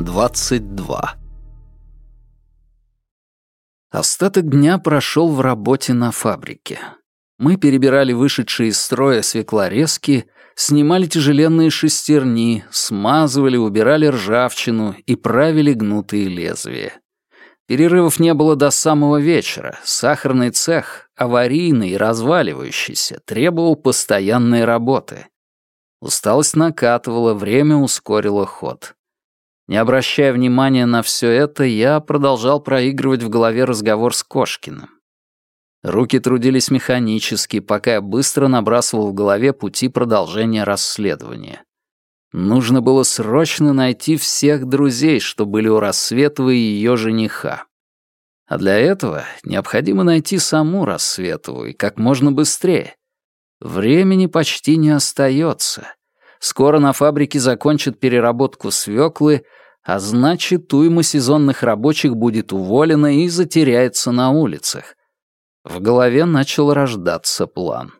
22 Остаток дня прошел в работе на фабрике. Мы перебирали вышедшие из строя свеклорезки, снимали тяжеленные шестерни, смазывали, убирали ржавчину и правили гнутые лезвия. Перерывов не было до самого вечера. Сахарный цех, аварийный и разваливающийся, требовал постоянной работы. Усталость накатывала, время ускорило ход. Не обращая внимания на все это, я продолжал проигрывать в голове разговор с Кошкиным. Руки трудились механически, пока я быстро набрасывал в голове пути продолжения расследования. Нужно было срочно найти всех друзей, что были у Рассветовой и ее жениха. А для этого необходимо найти саму Рассветову и как можно быстрее. Времени почти не остается. Скоро на фабрике закончат переработку свеклы, а значит, уйма сезонных рабочих будет уволена и затеряется на улицах. В голове начал рождаться план.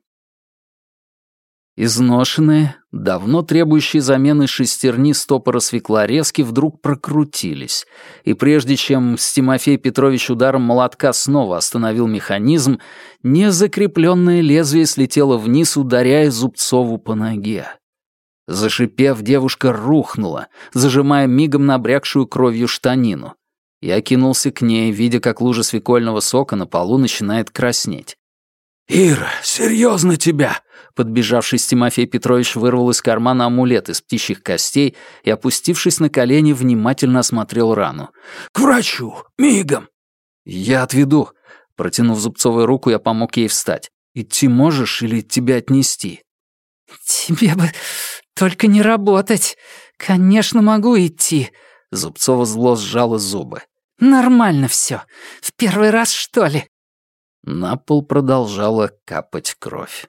Изношенные, давно требующие замены шестерни стопора свеклорезки вдруг прокрутились, и прежде чем Стимофей Петрович ударом молотка снова остановил механизм, незакрепленное лезвие слетело вниз, ударяя Зубцову по ноге. Зашипев, девушка рухнула, зажимая мигом набрякшую кровью штанину. Я кинулся к ней, видя, как лужа свекольного сока на полу начинает краснеть. «Ира, серьезно тебя!» Подбежавший Тимофей Петрович вырвал из кармана амулет из птичьих костей и, опустившись на колени, внимательно осмотрел рану. «К врачу! Мигом!» «Я отведу!» Протянув Зубцовой руку, я помог ей встать. «Идти можешь или тебя отнести?» «Тебе бы только не работать. Конечно, могу идти». Зубцова зло сжала зубы. «Нормально все. В первый раз, что ли?» На пол продолжала капать кровь.